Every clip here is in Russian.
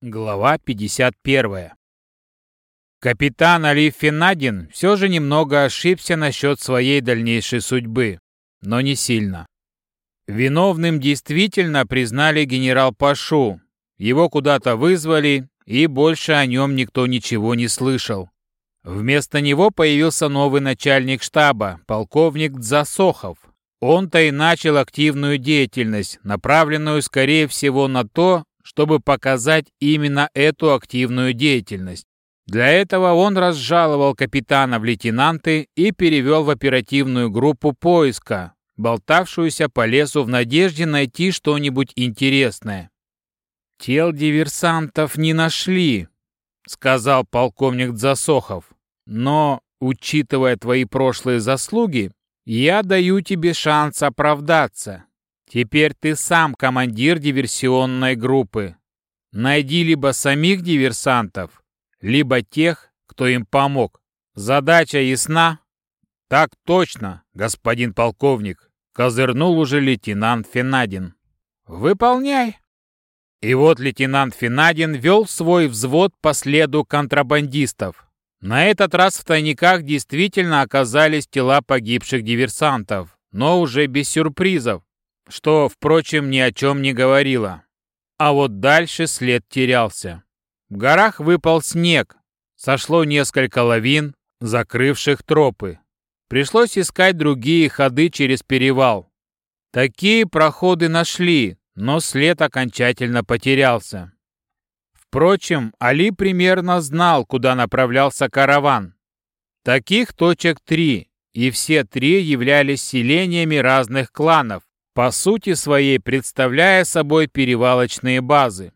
Глава 51. Капитан Али Финадин все же немного ошибся насчет своей дальнейшей судьбы, но не сильно. Виновным действительно признали генерал Пашу. Его куда-то вызвали, и больше о нем никто ничего не слышал. Вместо него появился новый начальник штаба, полковник Дзасохов. Он-то и начал активную деятельность, направленную, скорее всего, на то, чтобы показать именно эту активную деятельность. Для этого он разжаловал капитана в лейтенанты и перевел в оперативную группу поиска, болтавшуюся по лесу в надежде найти что-нибудь интересное. «Тел диверсантов не нашли», — сказал полковник Засохов. «Но, учитывая твои прошлые заслуги, я даю тебе шанс оправдаться. Теперь ты сам командир диверсионной группы. Найди либо самих диверсантов, либо тех, кто им помог. Задача ясна? Так точно, господин полковник, козырнул уже лейтенант Финадин. Выполняй. И вот лейтенант Финадин вел свой взвод по следу контрабандистов. На этот раз в тайниках действительно оказались тела погибших диверсантов, но уже без сюрпризов что, впрочем, ни о чем не говорило. А вот дальше след терялся. В горах выпал снег, сошло несколько лавин, закрывших тропы. Пришлось искать другие ходы через перевал. Такие проходы нашли, но след окончательно потерялся. Впрочем, Али примерно знал, куда направлялся караван. Таких точек три, и все три являлись селениями разных кланов, по сути своей представляя собой перевалочные базы.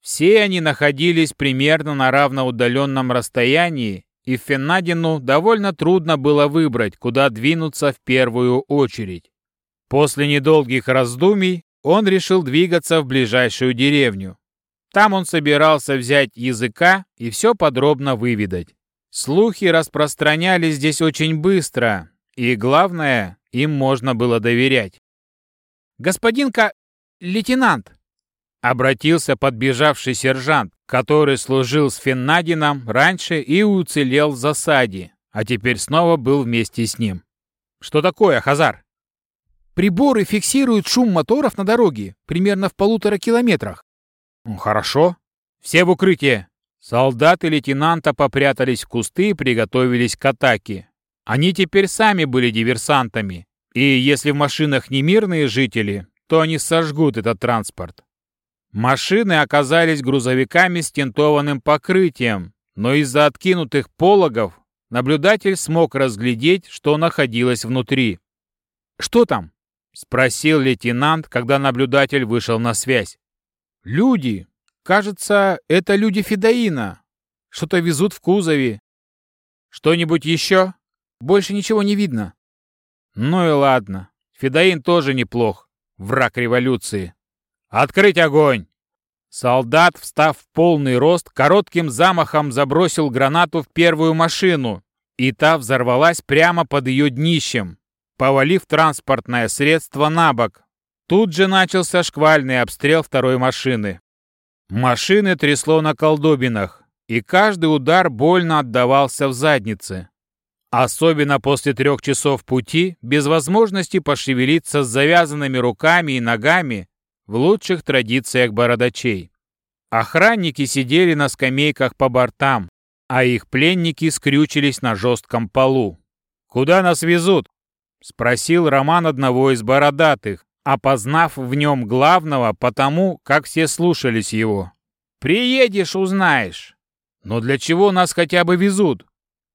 Все они находились примерно на равноудаленном расстоянии, и Феннадину довольно трудно было выбрать, куда двинуться в первую очередь. После недолгих раздумий он решил двигаться в ближайшую деревню. Там он собирался взять языка и все подробно выведать. Слухи распространялись здесь очень быстро, и главное, им можно было доверять. «Господин-ка... лейтенант!» Обратился подбежавший сержант, который служил с Феннадином раньше и уцелел в засаде, а теперь снова был вместе с ним. «Что такое, Хазар?» «Приборы фиксируют шум моторов на дороге, примерно в полутора километрах». «Хорошо. Все в укрытие». Солдаты лейтенанта попрятались в кусты и приготовились к атаке. Они теперь сами были диверсантами, и если в машинах не мирные жители, то они сожгут этот транспорт. Машины оказались грузовиками с тентованным покрытием, но из-за откинутых пологов наблюдатель смог разглядеть, что находилось внутри. «Что там?» — спросил лейтенант, когда наблюдатель вышел на связь. «Люди. Кажется, это люди Федоина. Что-то везут в кузове. Что-нибудь еще? Больше ничего не видно». Ну и ладно. Федоин тоже неплох. Враг революции. Открыть огонь! Солдат, встав в полный рост, коротким замахом забросил гранату в первую машину, и та взорвалась прямо под ее днищем, повалив транспортное средство на бок. Тут же начался шквальный обстрел второй машины. Машины трясло на колдобинах, и каждый удар больно отдавался в заднице. Особенно после трех часов пути, без возможности пошевелиться с завязанными руками и ногами в лучших традициях бородачей. Охранники сидели на скамейках по бортам, а их пленники скрючились на жестком полу. «Куда нас везут?» — спросил Роман одного из бородатых, опознав в нем главного потому, как все слушались его. «Приедешь, узнаешь». «Но для чего нас хотя бы везут?»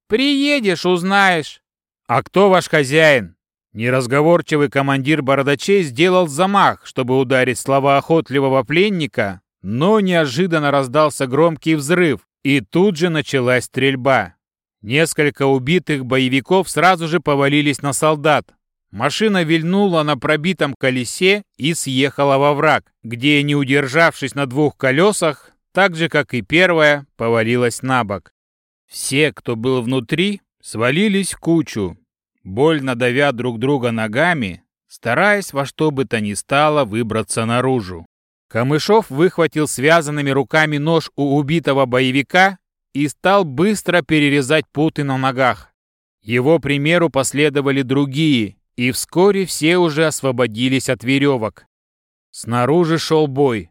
Приедешь, узнаешь. А кто ваш хозяин? Неразговорчивый командир бородачей сделал замах, чтобы ударить слова охотливого пленника, но неожиданно раздался громкий взрыв, и тут же началась стрельба. Несколько убитых боевиков сразу же повалились на солдат. Машина вильнула на пробитом колесе и съехала во враг, где, не удержавшись на двух колесах, так же, как и первая, повалилась на бок. Все, кто был внутри, свалились в кучу, больно давя друг друга ногами, стараясь во что бы то ни стало выбраться наружу. Камышов выхватил связанными руками нож у убитого боевика и стал быстро перерезать путы на ногах. Его примеру последовали другие, и вскоре все уже освободились от веревок. Снаружи шел бой.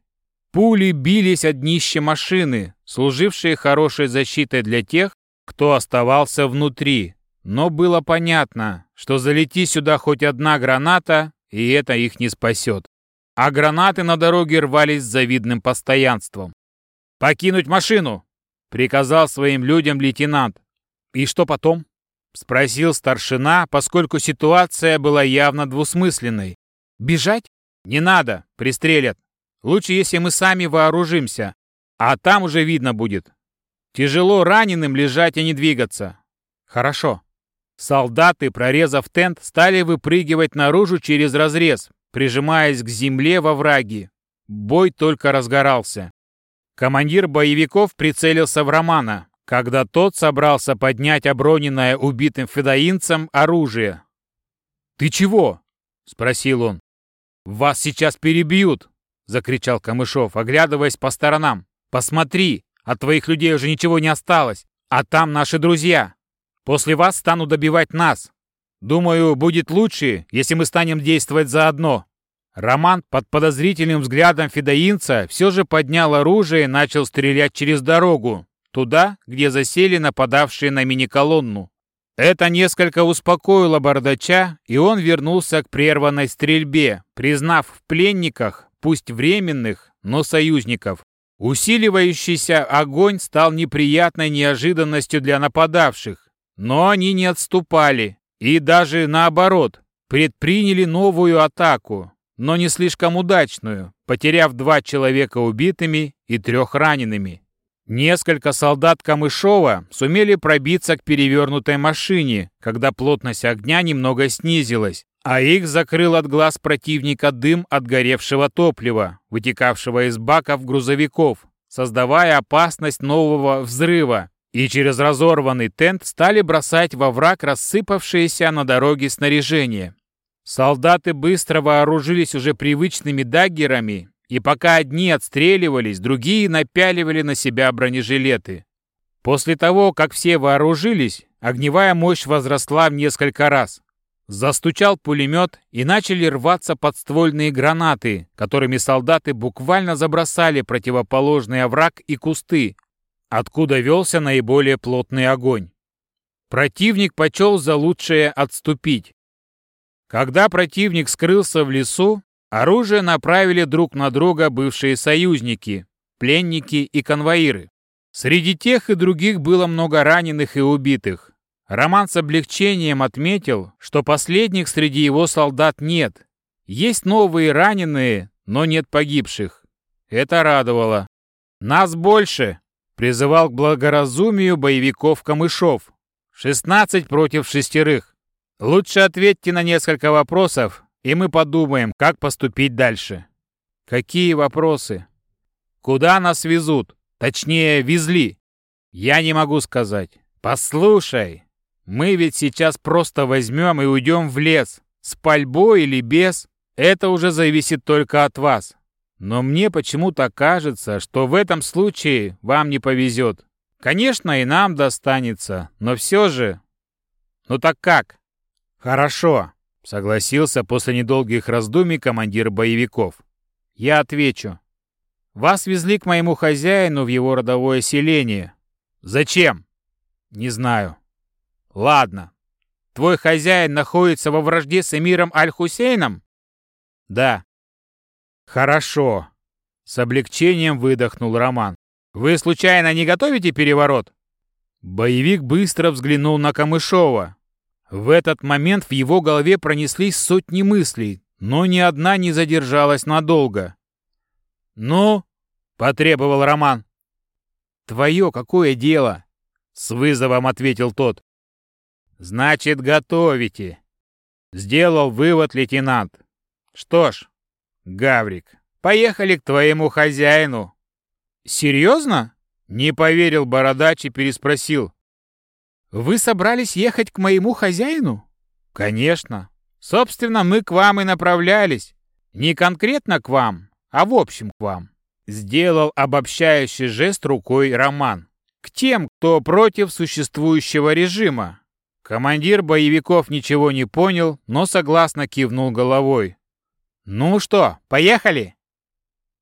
Пули бились о днище машины, служившие хорошей защитой для тех, кто оставался внутри. Но было понятно, что залети сюда хоть одна граната, и это их не спасет. А гранаты на дороге рвались с завидным постоянством. «Покинуть машину!» — приказал своим людям лейтенант. «И что потом?» — спросил старшина, поскольку ситуация была явно двусмысленной. «Бежать? Не надо, пристрелят. Лучше, если мы сами вооружимся, а там уже видно будет. Тяжело раненым лежать и не двигаться. Хорошо. Солдаты, прорезав тент, стали выпрыгивать наружу через разрез, прижимаясь к земле во враги. Бой только разгорался. Командир боевиков прицелился в Романа, когда тот собрался поднять оброненное убитым федоинцем оружие. «Ты чего?» — спросил он. «Вас сейчас перебьют!» — закричал Камышов, оглядываясь по сторонам. «Посмотри, от твоих людей уже ничего не осталось, а там наши друзья. После вас станут добивать нас. Думаю, будет лучше, если мы станем действовать заодно». Роман под подозрительным взглядом федоинца все же поднял оружие и начал стрелять через дорогу, туда, где засели нападавшие на мини-колонну. Это несколько успокоило бардача, и он вернулся к прерванной стрельбе, признав в пленниках, пусть временных, но союзников. Усиливающийся огонь стал неприятной неожиданностью для нападавших, но они не отступали и даже наоборот предприняли новую атаку, но не слишком удачную, потеряв два человека убитыми и трех ранеными. Несколько солдат Камышова сумели пробиться к перевернутой машине, когда плотность огня немного снизилась, а их закрыл от глаз противника дым от горевшего топлива, вытекавшего из баков грузовиков, создавая опасность нового взрыва, и через разорванный тент стали бросать во враг рассыпавшиеся на дороге снаряжение. Солдаты быстро вооружились уже привычными даггерами, и пока одни отстреливались, другие напяливали на себя бронежилеты. После того, как все вооружились, огневая мощь возросла в несколько раз. Застучал пулемет, и начали рваться подствольные гранаты, которыми солдаты буквально забросали противоположный овраг и кусты, откуда велся наиболее плотный огонь. Противник почел за лучшее отступить. Когда противник скрылся в лесу, оружие направили друг на друга бывшие союзники, пленники и конвоиры. Среди тех и других было много раненых и убитых. Роман с облегчением отметил, что последних среди его солдат нет. Есть новые раненые, но нет погибших. Это радовало. «Нас больше!» — призывал к благоразумию боевиков Камышов. «16 против шестерых. Лучше ответьте на несколько вопросов, и мы подумаем, как поступить дальше». «Какие вопросы?» «Куда нас везут? Точнее, везли?» «Я не могу сказать. Послушай, мы ведь сейчас просто возьмем и уйдем в лес. С пальбой или без, это уже зависит только от вас. Но мне почему-то кажется, что в этом случае вам не повезет. Конечно, и нам достанется, но все же... Ну так как? Хорошо, согласился после недолгих раздумий командир боевиков. Я отвечу. Вас везли к моему хозяину в его родовое селение. Зачем? Не знаю. Ладно. Твой хозяин находится во вражде с эмиром Аль-Хусейном? Да. Хорошо. С облегчением выдохнул Роман. Вы случайно не готовите переворот? Боевик быстро взглянул на Камышова. В этот момент в его голове пронеслись сотни мыслей, но ни одна не задержалась надолго. «Ну?» — потребовал Роман. «Твое какое дело?» — с вызовом ответил тот. Значит, готовите. Сделал вывод лейтенант. Что ж, Гаврик, поехали к твоему хозяину. Серьезно? Не поверил бородач и переспросил. Вы собрались ехать к моему хозяину? Конечно. Собственно, мы к вам и направлялись. Не конкретно к вам, а в общем к вам. Сделал обобщающий жест рукой Роман. К тем, кто против существующего режима. Командир боевиков ничего не понял, но согласно кивнул головой. «Ну что, поехали?»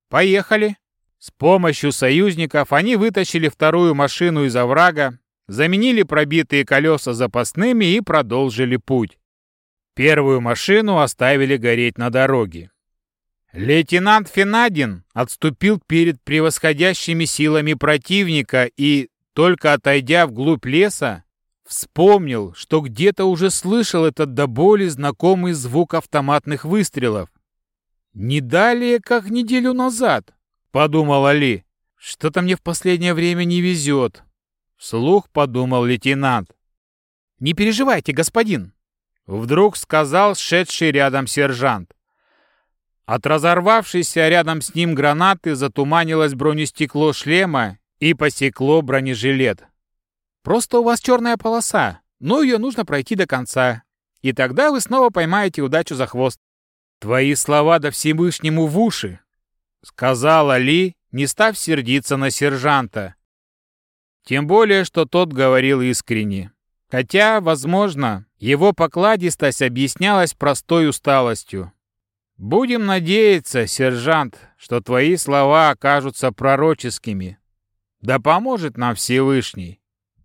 «Поехали». С помощью союзников они вытащили вторую машину из оврага, заменили пробитые колеса запасными и продолжили путь. Первую машину оставили гореть на дороге. Лейтенант Финадин отступил перед превосходящими силами противника и, только отойдя вглубь леса, вспомнил, что где-то уже слышал этот до боли знакомый звук автоматных выстрелов. «Не далее, как неделю назад», — подумал Али. «Что-то мне в последнее время не везет», — вслух подумал лейтенант. «Не переживайте, господин», — вдруг сказал шедший рядом сержант. От разорвавшейся рядом с ним гранаты затуманилось бронестекло шлема и посекло бронежилет. «Просто у вас черная полоса, но ее нужно пройти до конца, и тогда вы снова поймаете удачу за хвост». «Твои слова да Всевышнему в уши», — сказала Ли, не став сердиться на сержанта. Тем более, что тот говорил искренне. Хотя, возможно, его покладистость объяснялась простой усталостью. Будем надеяться, сержант, что твои слова окажутся пророческими. Да поможет нам Всевышний.